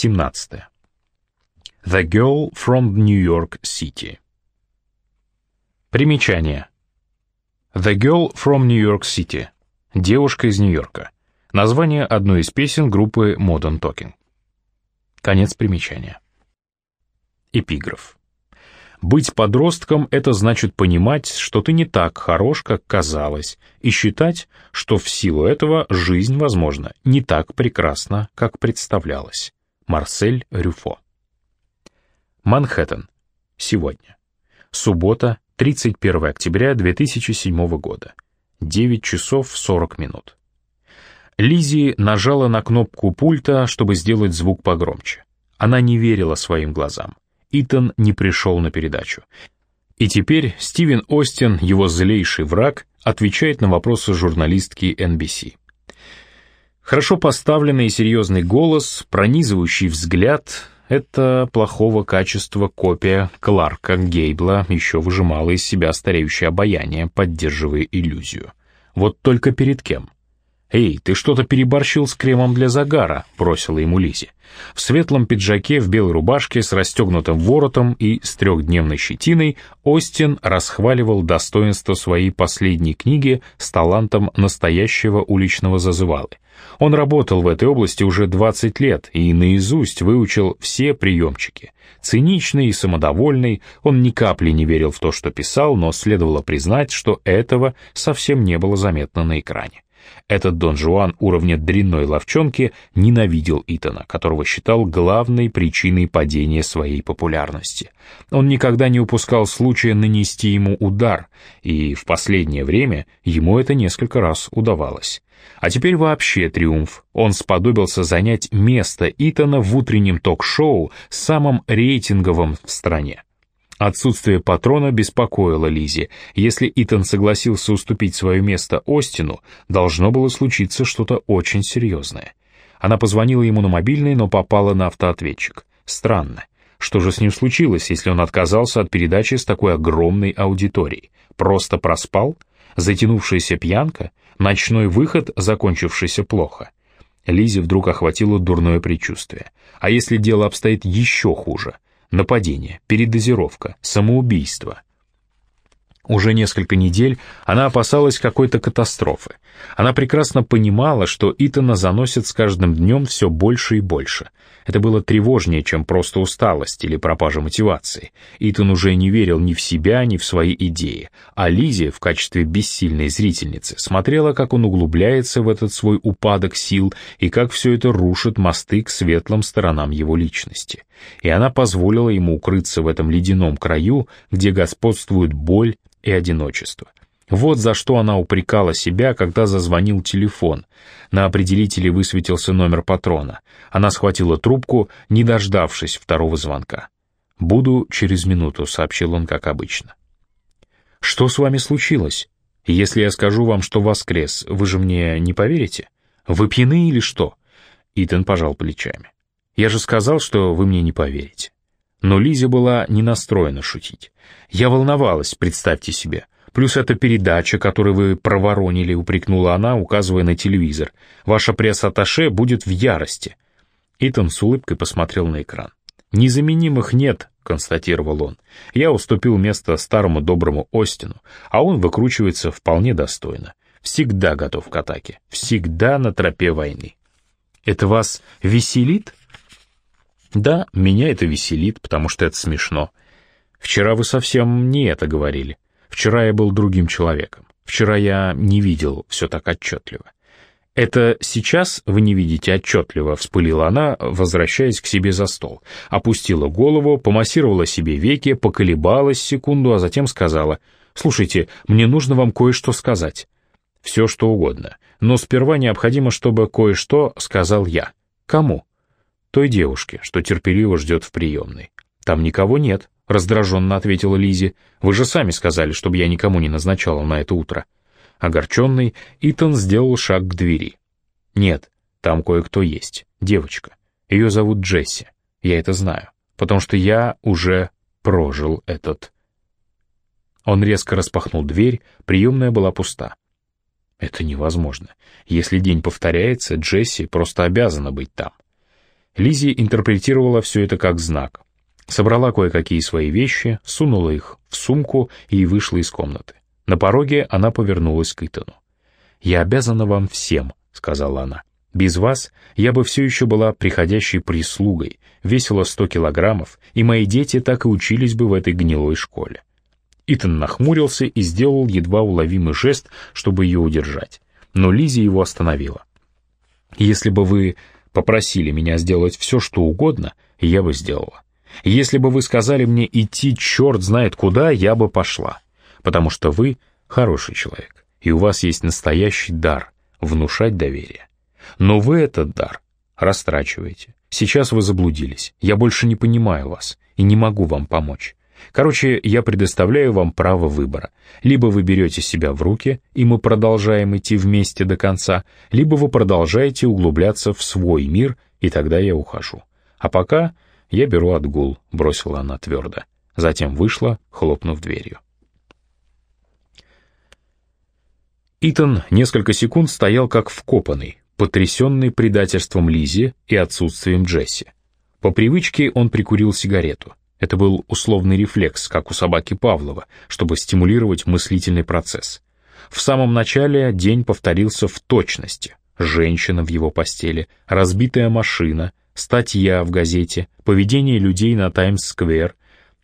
17. The Girl from New York City. Примечание. The Girl from New York City. Девушка из Нью-Йорка. Название одной из песен группы Modern Talking. Конец примечания. Эпиграф. Быть подростком — это значит понимать, что ты не так хорош, как казалось, и считать, что в силу этого жизнь, возможно, не так прекрасна, как представлялась. Марсель Рюфо. Манхэттен. Сегодня. Суббота, 31 октября 2007 года. 9 часов 40 минут. Лизи нажала на кнопку пульта, чтобы сделать звук погромче. Она не верила своим глазам. Итан не пришел на передачу. И теперь Стивен Остин, его злейший враг, отвечает на вопросы журналистки NBC. Хорошо поставленный и серьезный голос, пронизывающий взгляд, это плохого качества копия Кларка Гейбла еще выжимала из себя стареющее обаяние, поддерживая иллюзию. Вот только перед кем? «Эй, ты что-то переборщил с кремом для загара», — бросила ему Лизи. В светлом пиджаке, в белой рубашке с расстегнутым воротом и с трехдневной щетиной Остин расхваливал достоинство своей последней книги с талантом настоящего уличного зазывалы. Он работал в этой области уже 20 лет и наизусть выучил все приемчики. Циничный и самодовольный, он ни капли не верил в то, что писал, но следовало признать, что этого совсем не было заметно на экране. Этот Дон Жуан уровня дрянной ловчонки ненавидел Итана, которого считал главной причиной падения своей популярности. Он никогда не упускал случая нанести ему удар, и в последнее время ему это несколько раз удавалось. А теперь вообще триумф. Он сподобился занять место Итана в утреннем ток-шоу, самым рейтинговым в стране. Отсутствие патрона беспокоило Лизи. Если Итан согласился уступить свое место Остину, должно было случиться что-то очень серьезное. Она позвонила ему на мобильный, но попала на автоответчик. Странно. Что же с ним случилось, если он отказался от передачи с такой огромной аудиторией? Просто проспал? Затянувшаяся пьянка? Ночной выход, закончившийся плохо? Лизе вдруг охватило дурное предчувствие. А если дело обстоит еще хуже — нападение, передозировка, самоубийство. Уже несколько недель она опасалась какой-то катастрофы. Она прекрасно понимала, что Итана заносит с каждым днем все больше и больше. Это было тревожнее, чем просто усталость или пропажа мотивации. Итан уже не верил ни в себя, ни в свои идеи, а Лизи в качестве бессильной зрительницы смотрела, как он углубляется в этот свой упадок сил и как все это рушит мосты к светлым сторонам его личности. И она позволила ему укрыться в этом ледяном краю, где господствует боль и одиночество. Вот за что она упрекала себя, когда зазвонил телефон. На определителе высветился номер патрона. Она схватила трубку, не дождавшись второго звонка. «Буду через минуту», — сообщил он, как обычно. «Что с вами случилось? Если я скажу вам, что воскрес, вы же мне не поверите? Вы пьяны или что?» Итан пожал плечами. «Я же сказал, что вы мне не поверите». Но Лизе была не настроена шутить. «Я волновалась, представьте себе». Плюс эта передача, которую вы проворонили, упрекнула она, указывая на телевизор. Ваша пресс-атташе будет в ярости. Итан с улыбкой посмотрел на экран. «Незаменимых нет», — констатировал он. «Я уступил место старому доброму Остину, а он выкручивается вполне достойно. Всегда готов к атаке, всегда на тропе войны». «Это вас веселит?» «Да, меня это веселит, потому что это смешно. Вчера вы совсем не это говорили. Вчера я был другим человеком. Вчера я не видел все так отчетливо. «Это сейчас вы не видите отчетливо», — вспылила она, возвращаясь к себе за стол. Опустила голову, помассировала себе веки, поколебалась секунду, а затем сказала, «Слушайте, мне нужно вам кое-что сказать». «Все, что угодно. Но сперва необходимо, чтобы кое-что сказал я». «Кому?» «Той девушке, что терпеливо ждет в приемной». «Там никого нет», — раздраженно ответила Лизи. «Вы же сами сказали, чтобы я никому не назначала на это утро». Огорченный, Итан сделал шаг к двери. «Нет, там кое-кто есть. Девочка. Ее зовут Джесси. Я это знаю, потому что я уже прожил этот...» Он резко распахнул дверь, приемная была пуста. Это невозможно. Если день повторяется, Джесси просто обязана быть там. Лизи интерпретировала все это как знак. Собрала кое-какие свои вещи, сунула их в сумку и вышла из комнаты. На пороге она повернулась к Итану. «Я обязана вам всем», — сказала она. «Без вас я бы все еще была приходящей прислугой, весила сто килограммов, и мои дети так и учились бы в этой гнилой школе». Итан нахмурился и сделал едва уловимый жест, чтобы ее удержать. Но Лизи его остановила. «Если бы вы попросили меня сделать все, что угодно, я бы сделала. Если бы вы сказали мне идти черт знает куда, я бы пошла потому что вы хороший человек, и у вас есть настоящий дар — внушать доверие. Но вы этот дар растрачиваете. Сейчас вы заблудились, я больше не понимаю вас и не могу вам помочь. Короче, я предоставляю вам право выбора. Либо вы берете себя в руки, и мы продолжаем идти вместе до конца, либо вы продолжаете углубляться в свой мир, и тогда я ухожу. А пока я беру отгул, бросила она твердо. Затем вышла, хлопнув дверью. Итан несколько секунд стоял как вкопанный, потрясенный предательством Лизи и отсутствием Джесси. По привычке он прикурил сигарету. Это был условный рефлекс, как у собаки Павлова, чтобы стимулировать мыслительный процесс. В самом начале день повторился в точности. Женщина в его постели, разбитая машина, статья в газете, поведение людей на Таймс-сквер.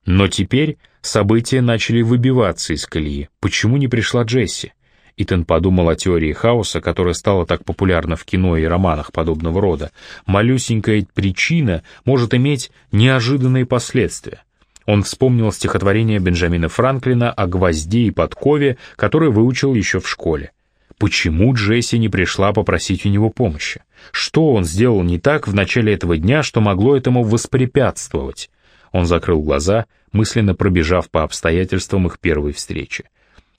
Но теперь события начали выбиваться из колеи. Почему не пришла Джесси? Итан подумал о теории хаоса, которая стала так популярна в кино и романах подобного рода. Малюсенькая причина может иметь неожиданные последствия. Он вспомнил стихотворение Бенджамина Франклина о гвозде и подкове, которое выучил еще в школе. Почему Джесси не пришла попросить у него помощи? Что он сделал не так в начале этого дня, что могло этому воспрепятствовать? Он закрыл глаза, мысленно пробежав по обстоятельствам их первой встречи.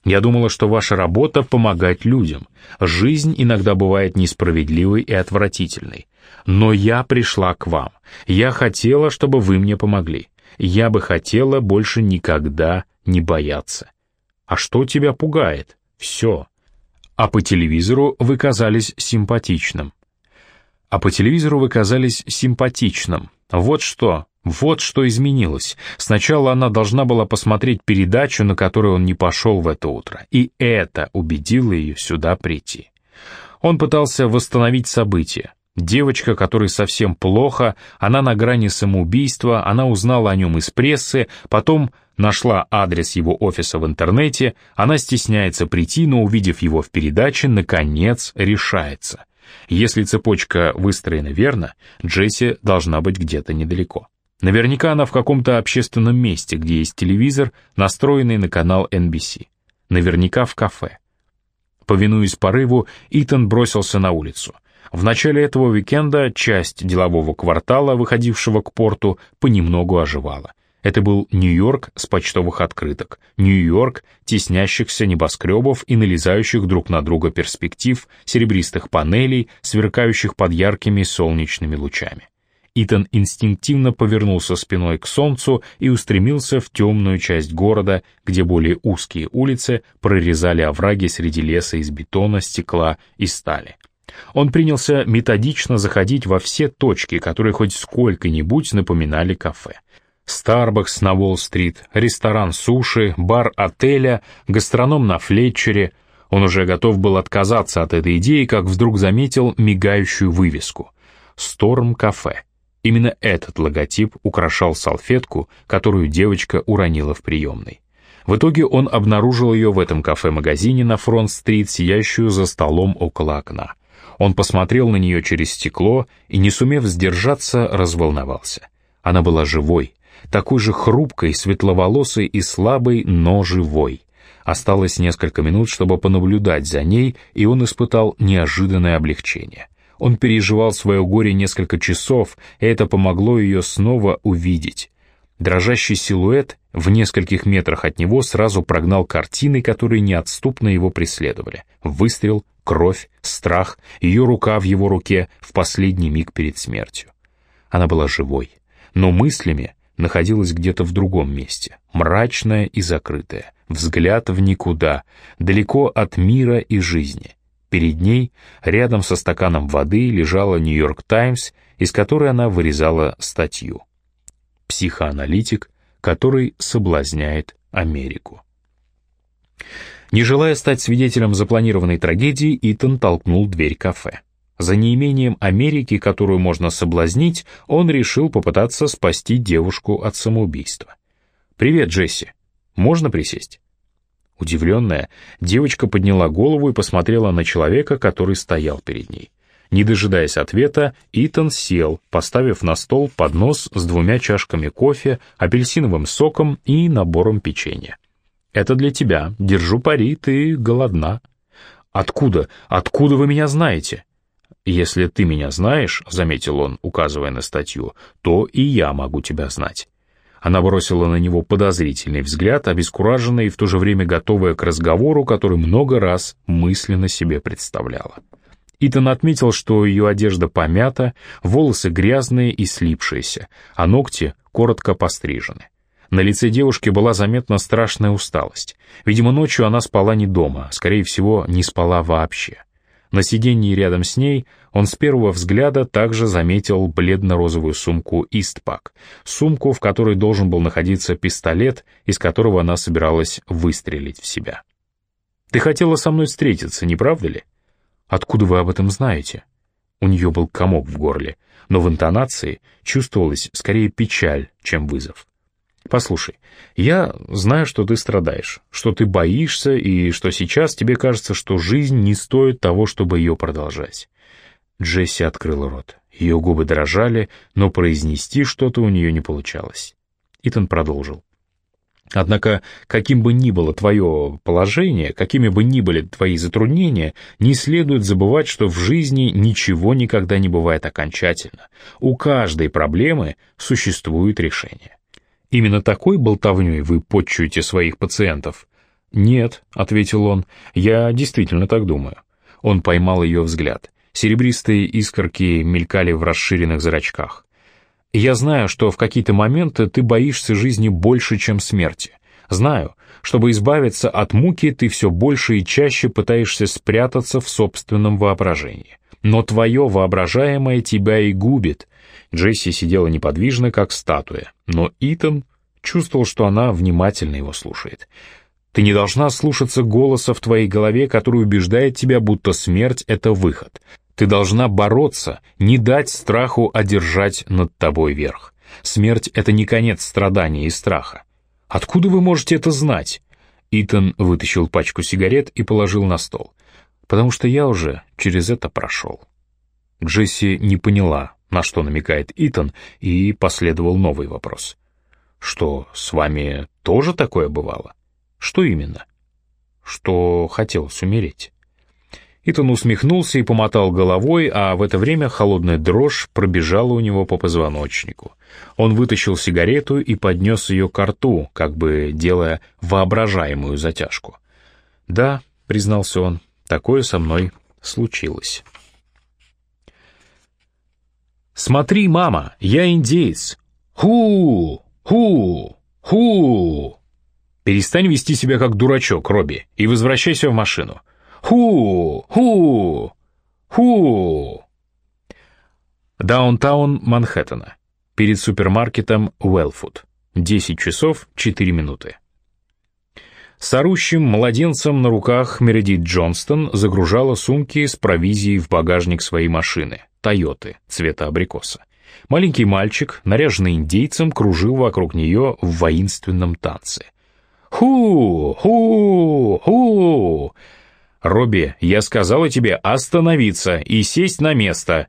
Я думала, что ваша работа — помогать людям. Жизнь иногда бывает несправедливой и отвратительной. Но я пришла к вам. Я хотела, чтобы вы мне помогли. Я бы хотела больше никогда не бояться. А что тебя пугает? Все. А по телевизору вы казались симпатичным. А по телевизору вы казались симпатичным. Вот что, вот что изменилось. Сначала она должна была посмотреть передачу, на которую он не пошел в это утро, и это убедило ее сюда прийти. Он пытался восстановить события. Девочка, которой совсем плохо, она на грани самоубийства, она узнала о нем из прессы, потом нашла адрес его офиса в интернете, она стесняется прийти, но увидев его в передаче, наконец решается. Если цепочка выстроена верно, Джесси должна быть где-то недалеко. Наверняка она в каком-то общественном месте, где есть телевизор, настроенный на канал NBC. Наверняка в кафе. Повинуясь порыву, Итан бросился на улицу. В начале этого уикенда часть делового квартала, выходившего к порту, понемногу оживала. Это был Нью-Йорк с почтовых открыток, Нью-Йорк теснящихся небоскребов и налезающих друг на друга перспектив, серебристых панелей, сверкающих под яркими солнечными лучами. Итан инстинктивно повернулся спиной к солнцу и устремился в темную часть города, где более узкие улицы прорезали овраги среди леса из бетона, стекла и стали. Он принялся методично заходить во все точки, которые хоть сколько-нибудь напоминали кафе. Старбакс на Уолл-стрит, ресторан суши, бар отеля, гастроном на Флетчере. Он уже готов был отказаться от этой идеи, как вдруг заметил мигающую вывеску. «Сторм-кафе». Именно этот логотип украшал салфетку, которую девочка уронила в приемной. В итоге он обнаружил ее в этом кафе-магазине на Фронт-стрит, сияющую за столом около окна. Он посмотрел на нее через стекло и, не сумев сдержаться, разволновался. Она была живой, такой же хрупкой, светловолосой и слабой, но живой. Осталось несколько минут, чтобы понаблюдать за ней, и он испытал неожиданное облегчение. Он переживал свое горе несколько часов, и это помогло ее снова увидеть. Дрожащий силуэт в нескольких метрах от него сразу прогнал картины, которые неотступно его преследовали. Выстрел, кровь, страх, ее рука в его руке в последний миг перед смертью. Она была живой, но мыслями находилась где-то в другом месте, мрачная и закрытая, взгляд в никуда, далеко от мира и жизни. Перед ней, рядом со стаканом воды, лежала «Нью-Йорк Таймс», из которой она вырезала статью. Психоаналитик, который соблазняет Америку. Не желая стать свидетелем запланированной трагедии, Итан толкнул дверь кафе. За неимением Америки, которую можно соблазнить, он решил попытаться спасти девушку от самоубийства. «Привет, Джесси. Можно присесть?» Удивленная, девочка подняла голову и посмотрела на человека, который стоял перед ней. Не дожидаясь ответа, Итан сел, поставив на стол поднос с двумя чашками кофе, апельсиновым соком и набором печенья. «Это для тебя. Держу пари, ты голодна». «Откуда? Откуда вы меня знаете?» «Если ты меня знаешь», — заметил он, указывая на статью, — «то и я могу тебя знать». Она бросила на него подозрительный взгляд, обескураженная и в то же время готовая к разговору, который много раз мысленно себе представляла. Итан отметил, что ее одежда помята, волосы грязные и слипшиеся, а ногти коротко пострижены. На лице девушки была заметна страшная усталость. Видимо, ночью она спала не дома, скорее всего, не спала вообще. На сиденье рядом с ней он с первого взгляда также заметил бледно-розовую сумку «Истпак», сумку, в которой должен был находиться пистолет, из которого она собиралась выстрелить в себя. «Ты хотела со мной встретиться, не правда ли?» «Откуда вы об этом знаете?» У нее был комок в горле, но в интонации чувствовалась скорее печаль, чем вызов. Послушай, я знаю, что ты страдаешь, что ты боишься и что сейчас тебе кажется, что жизнь не стоит того, чтобы ее продолжать. Джесси открыла рот. Ее губы дрожали, но произнести что-то у нее не получалось. Итан продолжил. Однако, каким бы ни было твое положение, какими бы ни были твои затруднения, не следует забывать, что в жизни ничего никогда не бывает окончательно. У каждой проблемы существует решение. Именно такой болтовней вы подчуете своих пациентов? Нет, ответил он, я действительно так думаю. Он поймал ее взгляд. Серебристые искорки мелькали в расширенных зрачках. Я знаю, что в какие-то моменты ты боишься жизни больше, чем смерти. Знаю, чтобы избавиться от муки, ты все больше и чаще пытаешься спрятаться в собственном воображении. Но твое воображаемое тебя и губит, Джесси сидела неподвижно, как статуя, но Итан чувствовал, что она внимательно его слушает. «Ты не должна слушаться голоса в твоей голове, который убеждает тебя, будто смерть — это выход. Ты должна бороться, не дать страху одержать над тобой верх. Смерть — это не конец страдания и страха. Откуда вы можете это знать?» Итан вытащил пачку сигарет и положил на стол. «Потому что я уже через это прошел». Джесси не поняла, на что намекает Итан, и последовал новый вопрос. «Что, с вами тоже такое бывало? Что именно?» «Что хотелось умереть?» Итан усмехнулся и помотал головой, а в это время холодная дрожь пробежала у него по позвоночнику. Он вытащил сигарету и поднес ее к рту, как бы делая воображаемую затяжку. «Да», — признался он, — «такое со мной случилось». «Смотри, мама, я индеец! Ху! Ху! Ху!» «Перестань вести себя как дурачок, Робби, и возвращайся в машину. Ху! Ху! Ху!» Даунтаун Манхэттена. Перед супермаркетом Уэлфуд. 10 часов 4 минуты. С орущим младенцем на руках Мередит Джонстон загружала сумки с провизией в багажник своей машины. Тойоты цвета абрикоса. Маленький мальчик, наряженный индейцем, кружил вокруг нее в воинственном танце. «Ху! Ху! Ху!» «Робби, я сказала тебе остановиться и сесть на место!»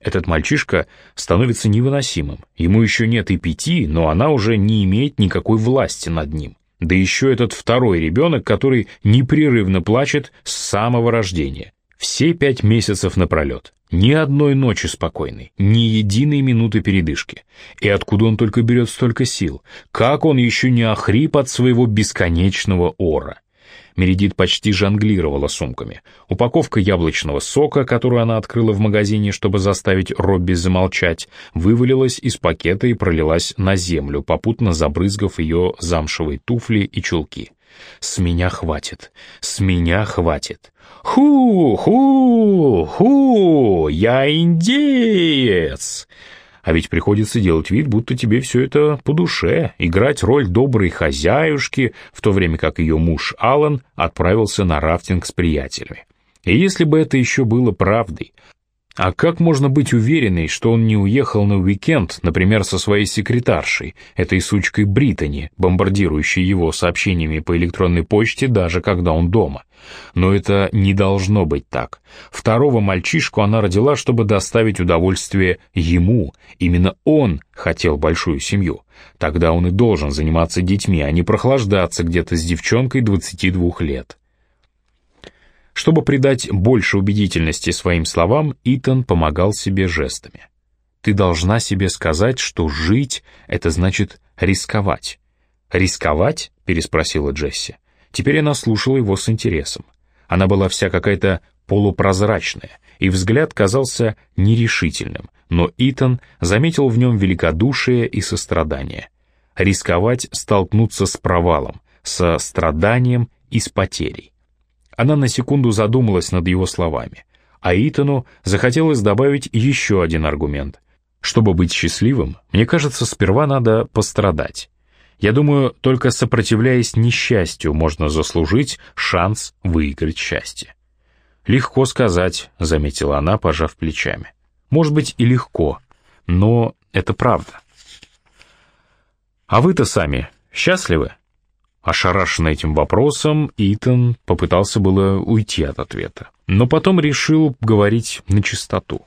Этот мальчишка становится невыносимым. Ему еще нет и пяти, но она уже не имеет никакой власти над ним. Да еще этот второй ребенок, который непрерывно плачет с самого рождения. Все пять месяцев напролет. Ни одной ночи спокойной, ни единой минуты передышки. И откуда он только берет столько сил? Как он еще не охрип от своего бесконечного ора? Мередит почти жонглировала сумками. Упаковка яблочного сока, которую она открыла в магазине, чтобы заставить Робби замолчать, вывалилась из пакета и пролилась на землю, попутно забрызгав ее замшевые туфли и чулки. «С меня хватит, с меня хватит. Ху, ху, ху, я индеец!» А ведь приходится делать вид, будто тебе все это по душе, играть роль доброй хозяюшки, в то время как ее муж Алан отправился на рафтинг с приятелями. И если бы это еще было правдой, а как можно быть уверенной, что он не уехал на уикенд, например, со своей секретаршей, этой сучкой Британи, бомбардирующей его сообщениями по электронной почте, даже когда он дома? Но это не должно быть так. Второго мальчишку она родила, чтобы доставить удовольствие ему. Именно он хотел большую семью. Тогда он и должен заниматься детьми, а не прохлаждаться где-то с девчонкой 22 лет. Чтобы придать больше убедительности своим словам, Итан помогал себе жестами. «Ты должна себе сказать, что жить — это значит рисковать». «Рисковать?» — переспросила Джесси. Теперь она слушала его с интересом. Она была вся какая-то полупрозрачная, и взгляд казался нерешительным, но Итан заметил в нем великодушие и сострадание. Рисковать столкнуться с провалом, со страданием и с потерей. Она на секунду задумалась над его словами, а Итану захотелось добавить еще один аргумент. Чтобы быть счастливым, мне кажется, сперва надо пострадать. Я думаю, только сопротивляясь несчастью, можно заслужить шанс выиграть счастье. «Легко сказать», — заметила она, пожав плечами. «Может быть, и легко, но это правда». «А вы-то сами счастливы?» Ошарашенный этим вопросом, Итан попытался было уйти от ответа, но потом решил говорить на чистоту.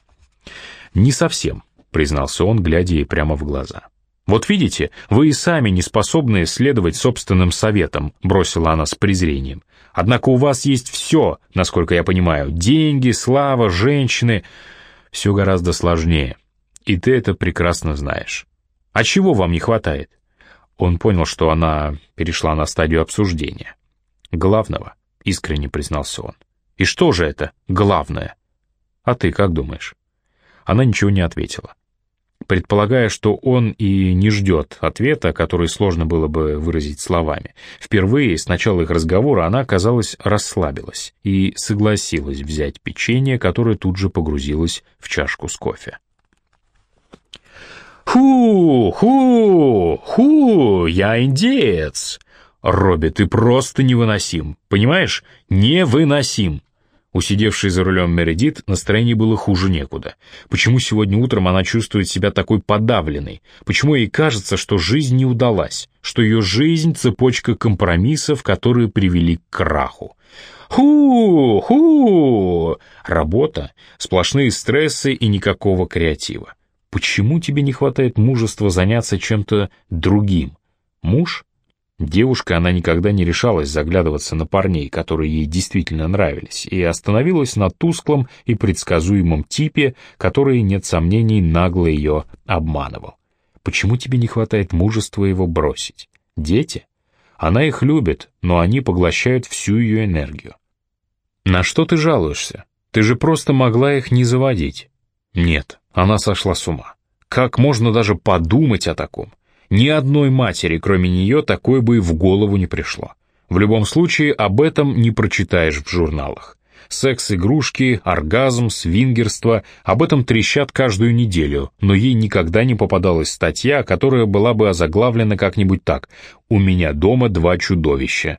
«Не совсем», — признался он, глядя ей прямо в глаза. «Вот видите, вы и сами не способны следовать собственным советам», — бросила она с презрением. «Однако у вас есть все, насколько я понимаю, деньги, слава, женщины. Все гораздо сложнее, и ты это прекрасно знаешь. А чего вам не хватает?» Он понял, что она перешла на стадию обсуждения. «Главного», — искренне признался он. «И что же это главное?» «А ты как думаешь?» Она ничего не ответила. Предполагая, что он и не ждет ответа, который сложно было бы выразить словами, впервые с начала их разговора она, казалось, расслабилась и согласилась взять печенье, которое тут же погрузилось в чашку с кофе. «Ху, ху, ху, я индеец!» «Робби, ты просто невыносим, понимаешь? Невыносим!» У сидевшей за рулем Мередит настроение было хуже некуда. Почему сегодня утром она чувствует себя такой подавленной? Почему ей кажется, что жизнь не удалась? Что ее жизнь — цепочка компромиссов, которые привели к краху? Ху, ху! Работа, сплошные стрессы и никакого креатива. Почему тебе не хватает мужества заняться чем-то другим? Муж? Девушка, она никогда не решалась заглядываться на парней, которые ей действительно нравились, и остановилась на тусклом и предсказуемом типе, который, нет сомнений, нагло ее обманывал. Почему тебе не хватает мужества его бросить? Дети? Она их любит, но они поглощают всю ее энергию. На что ты жалуешься? Ты же просто могла их не заводить. Нет, она сошла с ума. Как можно даже подумать о таком? Ни одной матери, кроме нее, такое бы и в голову не пришло. В любом случае, об этом не прочитаешь в журналах. Секс-игрушки, оргазм, свингерство — об этом трещат каждую неделю, но ей никогда не попадалась статья, которая была бы озаглавлена как-нибудь так «У меня дома два чудовища».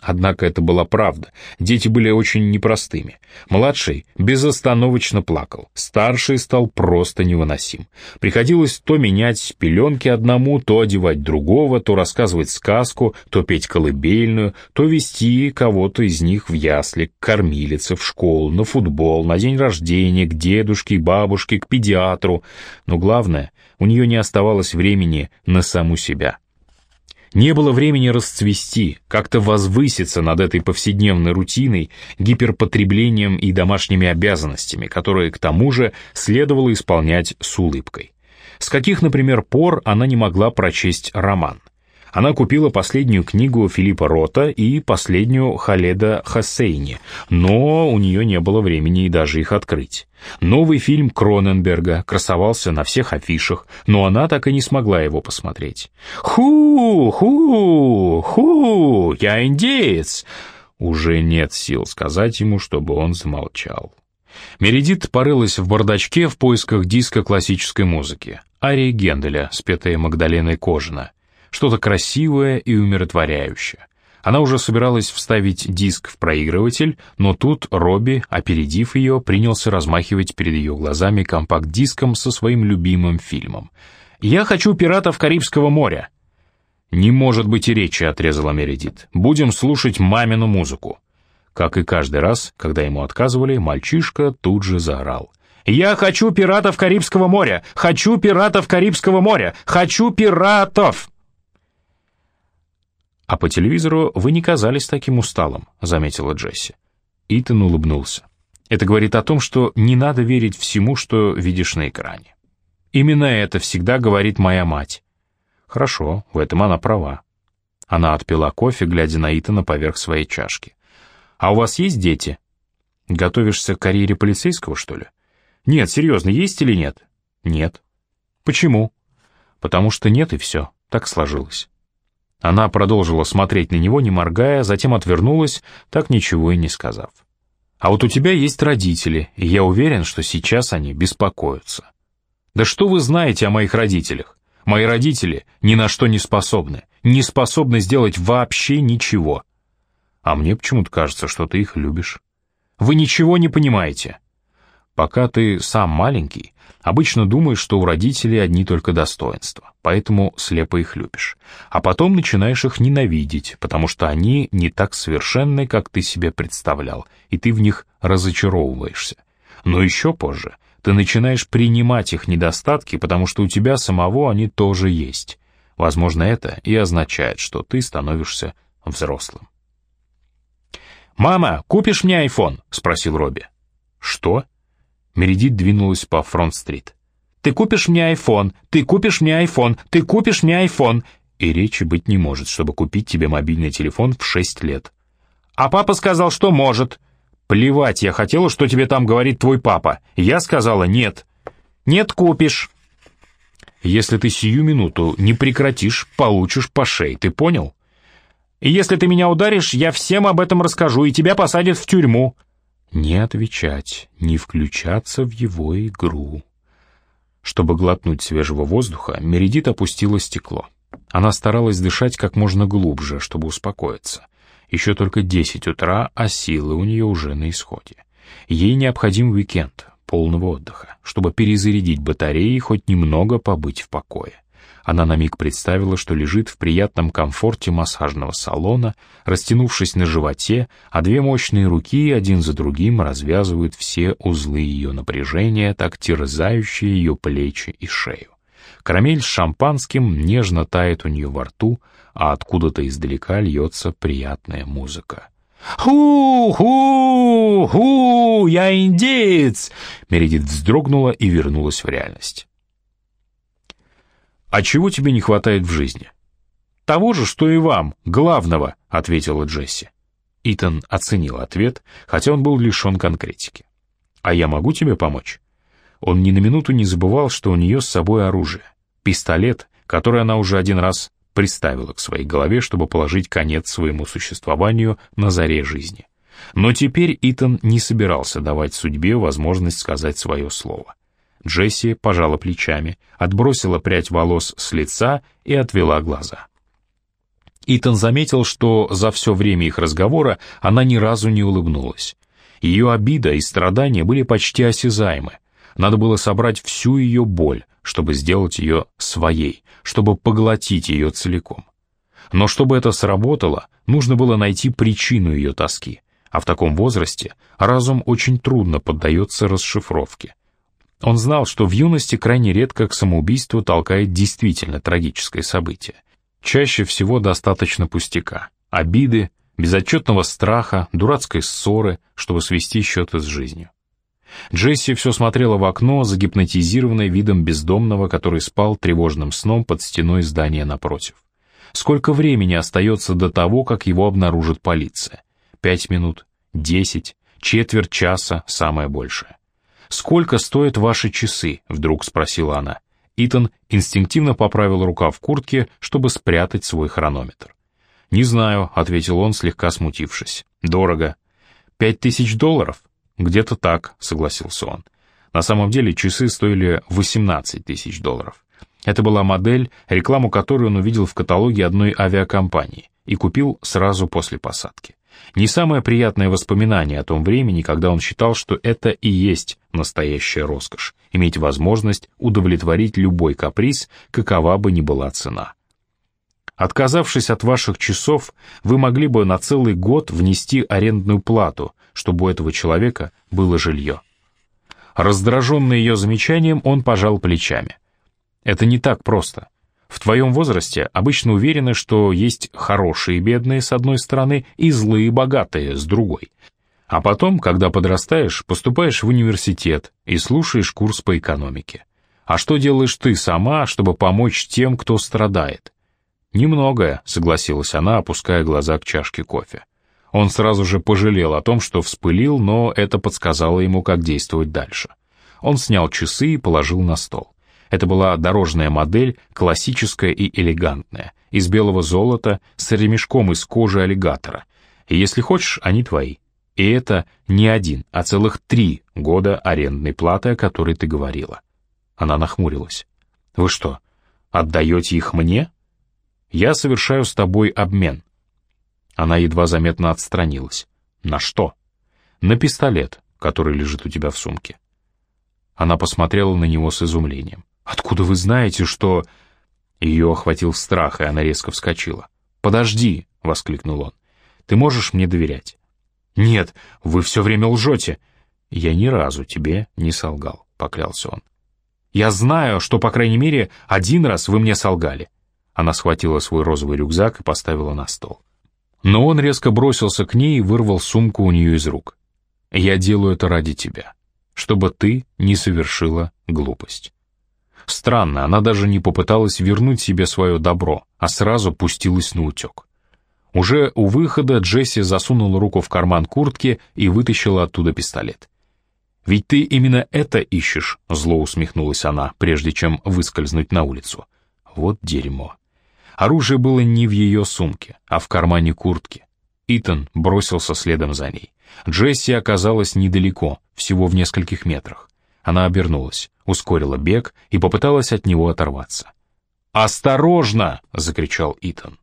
Однако это была правда. Дети были очень непростыми. Младший безостановочно плакал. Старший стал просто невыносим. Приходилось то менять пеленки одному, то одевать другого, то рассказывать сказку, то петь колыбельную, то вести кого-то из них в ясли, к кормилице, в школу, на футбол, на день рождения, к дедушке, бабушке, к педиатру. Но главное, у нее не оставалось времени на саму себя. Не было времени расцвести, как-то возвыситься над этой повседневной рутиной, гиперпотреблением и домашними обязанностями, которые, к тому же, следовало исполнять с улыбкой. С каких, например, пор она не могла прочесть роман? Она купила последнюю книгу Филиппа Рота и последнюю Халеда Хассейни, но у нее не было времени и даже их открыть. Новый фильм Кроненберга красовался на всех афишах, но она так и не смогла его посмотреть. «Ху! Ху! Ху! Я индеец!» Уже нет сил сказать ему, чтобы он замолчал. Мередит порылась в бардачке в поисках диска классической музыки. Ария Генделя, спетая Магдаленой Кожина. Что-то красивое и умиротворяющее. Она уже собиралась вставить диск в проигрыватель, но тут Робби, опередив ее, принялся размахивать перед ее глазами компакт-диском со своим любимым фильмом. «Я хочу «Пиратов Карибского моря». «Не может быть и речи», — отрезала Мередит. «Будем слушать мамину музыку». Как и каждый раз, когда ему отказывали, мальчишка тут же заорал. «Я хочу пиратов Карибского моря! Хочу пиратов Карибского моря! Хочу пиратов!» «А по телевизору вы не казались таким усталым», — заметила Джесси. Итан улыбнулся. «Это говорит о том, что не надо верить всему, что видишь на экране. Именно это всегда говорит моя мать». «Хорошо, в этом она права». Она отпила кофе, глядя на Итана поверх своей чашки. А у вас есть дети? Готовишься к карьере полицейского, что ли? Нет, серьезно, есть или нет? Нет. Почему? Потому что нет и все, так сложилось. Она продолжила смотреть на него, не моргая, затем отвернулась, так ничего и не сказав. А вот у тебя есть родители, и я уверен, что сейчас они беспокоятся. Да что вы знаете о моих родителях? Мои родители ни на что не способны, не способны сделать вообще ничего. А мне почему-то кажется, что ты их любишь. Вы ничего не понимаете. Пока ты сам маленький, обычно думаешь, что у родителей одни только достоинства, поэтому слепо их любишь. А потом начинаешь их ненавидеть, потому что они не так совершенны, как ты себе представлял, и ты в них разочаровываешься. Но еще позже ты начинаешь принимать их недостатки, потому что у тебя самого они тоже есть. Возможно, это и означает, что ты становишься взрослым. «Мама, купишь мне айфон?» — спросил Робби. «Что?» Мередит двинулась по Фронт-стрит. «Ты купишь мне айфон! Ты купишь мне айфон! Ты купишь мне айфон!» И речи быть не может, чтобы купить тебе мобильный телефон в шесть лет. «А папа сказал, что может!» «Плевать, я хотела, что тебе там говорит твой папа. Я сказала нет». «Нет, купишь». «Если ты сию минуту не прекратишь, получишь по шее, ты понял?» И если ты меня ударишь, я всем об этом расскажу, и тебя посадят в тюрьму». Не отвечать, не включаться в его игру. Чтобы глотнуть свежего воздуха, Мередит опустила стекло. Она старалась дышать как можно глубже, чтобы успокоиться. Еще только десять утра, а силы у нее уже на исходе. Ей необходим уикенд, полного отдыха, чтобы перезарядить батареи и хоть немного побыть в покое. Она на миг представила, что лежит в приятном комфорте массажного салона, растянувшись на животе, а две мощные руки один за другим развязывают все узлы ее напряжения, так терзающие ее плечи и шею. Карамель с шампанским нежно тает у нее во рту, а откуда-то издалека льется приятная музыка. «Ху-ху-ху! Я индеец!» Мередит вздрогнула и вернулась в реальность. «А чего тебе не хватает в жизни?» «Того же, что и вам, главного», — ответила Джесси. Итан оценил ответ, хотя он был лишен конкретики. «А я могу тебе помочь?» Он ни на минуту не забывал, что у нее с собой оружие. Пистолет, который она уже один раз приставила к своей голове, чтобы положить конец своему существованию на заре жизни. Но теперь Итан не собирался давать судьбе возможность сказать свое слово. Джесси пожала плечами, отбросила прядь волос с лица и отвела глаза. Итан заметил, что за все время их разговора она ни разу не улыбнулась. Ее обида и страдания были почти осязаемы. Надо было собрать всю ее боль, чтобы сделать ее своей, чтобы поглотить ее целиком. Но чтобы это сработало, нужно было найти причину ее тоски, а в таком возрасте разум очень трудно поддается расшифровке. Он знал, что в юности крайне редко к самоубийству толкает действительно трагическое событие. Чаще всего достаточно пустяка, обиды, безотчетного страха, дурацкой ссоры, чтобы свести счеты с жизнью. Джесси все смотрела в окно, загипнотизированной видом бездомного, который спал тревожным сном под стеной здания напротив. Сколько времени остается до того, как его обнаружит полиция? Пять минут? Десять? Четверть часа? Самое большее. «Сколько стоят ваши часы?» — вдруг спросила она. Итан инстинктивно поправил рукав в куртке, чтобы спрятать свой хронометр. «Не знаю», — ответил он, слегка смутившись. «Дорого». «Пять тысяч долларов?» «Где-то так», — согласился он. На самом деле часы стоили 18 тысяч долларов. Это была модель, рекламу которой он увидел в каталоге одной авиакомпании и купил сразу после посадки. Не самое приятное воспоминание о том времени, когда он считал, что это и есть настоящая роскошь, иметь возможность удовлетворить любой каприз, какова бы ни была цена. Отказавшись от ваших часов, вы могли бы на целый год внести арендную плату, чтобы у этого человека было жилье. Раздраженный ее замечанием, он пожал плечами. Это не так просто. В твоем возрасте обычно уверены, что есть хорошие бедные с одной стороны и злые богатые с другой. А потом, когда подрастаешь, поступаешь в университет и слушаешь курс по экономике. А что делаешь ты сама, чтобы помочь тем, кто страдает? Немногое, согласилась она, опуская глаза к чашке кофе. Он сразу же пожалел о том, что вспылил, но это подсказало ему, как действовать дальше. Он снял часы и положил на стол. Это была дорожная модель, классическая и элегантная, из белого золота с ремешком из кожи аллигатора. И если хочешь, они твои. И это не один, а целых три года арендной платы, о которой ты говорила. Она нахмурилась. Вы что, отдаете их мне? Я совершаю с тобой обмен. Она едва заметно отстранилась. На что? На пистолет, который лежит у тебя в сумке. Она посмотрела на него с изумлением. «Откуда вы знаете, что...» Ее охватил страх, и она резко вскочила. «Подожди!» — воскликнул он. «Ты можешь мне доверять?» «Нет, вы все время лжете!» «Я ни разу тебе не солгал», — поклялся он. «Я знаю, что, по крайней мере, один раз вы мне солгали». Она схватила свой розовый рюкзак и поставила на стол. Но он резко бросился к ней и вырвал сумку у нее из рук. «Я делаю это ради тебя, чтобы ты не совершила глупость». Странно, она даже не попыталась вернуть себе свое добро, а сразу пустилась на утек. Уже у выхода Джесси засунула руку в карман куртки и вытащила оттуда пистолет. «Ведь ты именно это ищешь», — зло усмехнулась она, прежде чем выскользнуть на улицу. «Вот дерьмо». Оружие было не в ее сумке, а в кармане куртки. Итан бросился следом за ней. Джесси оказалась недалеко, всего в нескольких метрах. Она обернулась, ускорила бег и попыталась от него оторваться. «Осторожно!» — закричал Итан.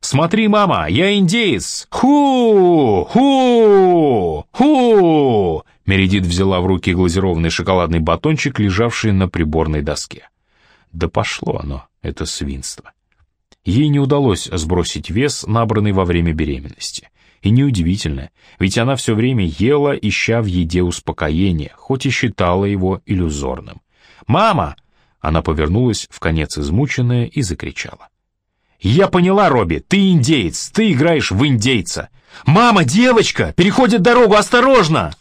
«Смотри, мама, я индеец! Ху! Ху! Ху!» Мередит взяла в руки глазированный шоколадный батончик, лежавший на приборной доске. Да пошло оно, это свинство. Ей не удалось сбросить вес, набранный во время беременности. И неудивительно, ведь она все время ела, ища в еде успокоение, хоть и считала его иллюзорным. «Мама!» Она повернулась, в конец измученная, и закричала. «Я поняла, Робби, ты индейец, ты играешь в индейца!» «Мама, девочка! Переходит дорогу, осторожно!»